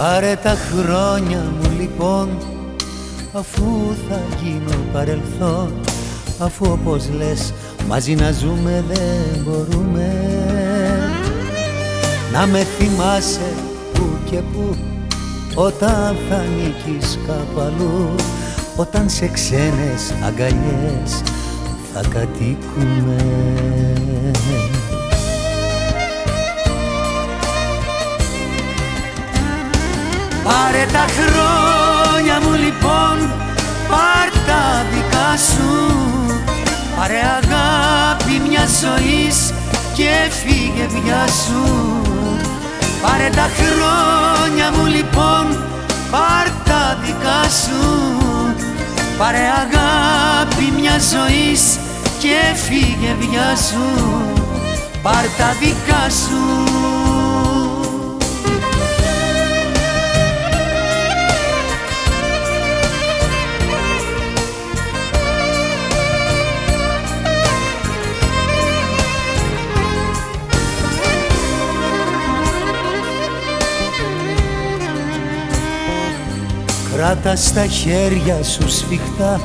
Πάρε τα χρόνια μου λοιπόν αφού θα γίνω παρελθόν. Αφού όπως λες μαζί να ζούμε δεν μπορούμε. Να με θυμάσαι που και που όταν θα νικείς κάπου αλλού. Όταν σε ξένες αγκαλιές θα κατοικούμε τα χρόνια μου λοιπόν, πάρ τα δικά σου. Πάρε αγάπη μιας ζωής και φύγε βιά σου. Πάρε τα χρόνια μου λοιπόν, πάρ τα δικά σου. Πάρε αγάπη μιας ζωής και φύγε βιά σου. Πάρ τα δικά σου Κράτα στα χέρια σου σφιχτά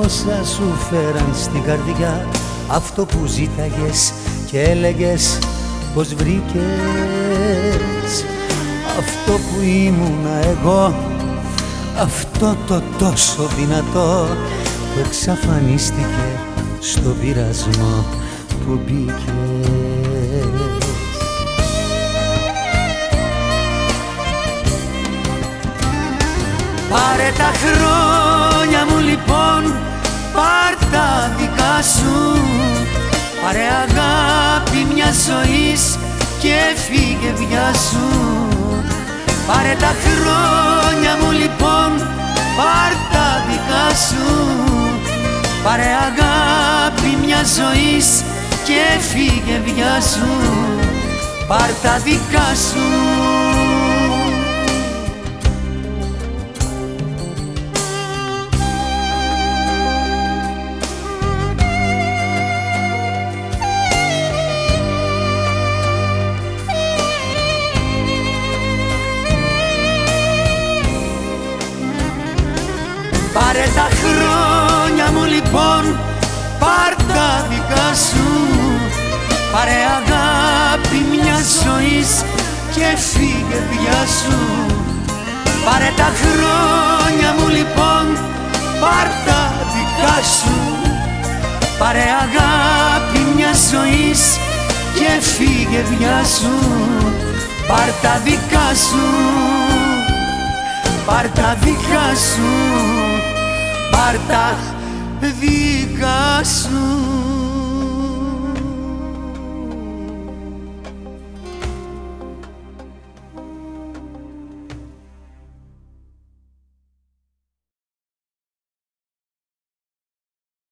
όσα σου φέραν στην καρδιά. Αυτό που ζήταγες και έλεγες πως βρήκες. Αυτό που ήμουνα εγώ αυτό το τόσο δυνατό που εξαφανίστηκε στο πειρασμό που μπήκε Πάρε τα χρόνια μου λοιπόν, πάρ τα δικά σου. Πάρε αγάπη μια ζωής και φύγε βιά σου. Πάρε τα χρόνια μου λοιπόν, πάρ τα δικά σου. Πάρε αγάπη μια ζωής και φύγε βιά σου. Πάρ τα δικά σου Πάρε τα χρόνια μου λοιπόν, πάρ τα δικά σου. Πάρε αγάπη μια ζωής και φύγε πια σου. Πάρε τα χρόνια μου λοιπόν, πάρ τα δικά σου. Πάρε αγάπη μια ζωής και φύγε πια σου. Πάρ τα δικά σου. Πάρ τα δικά σου πάρ' τα δικά σου